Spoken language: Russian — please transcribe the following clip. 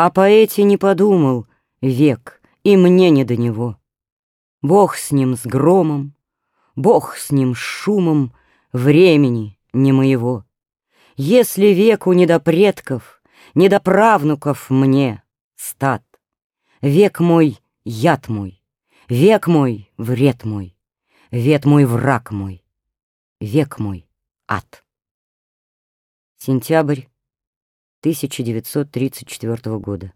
О поэте не подумал век, и мне не до него. Бог с ним, с громом, Бог с ним, с шумом Времени не моего. Если веку не до предков, Не до правнуков мне, стат, Век мой — яд мой, Век мой — вред мой, Век мой — враг мой, Век мой — ад. Сентябрь 1934 года.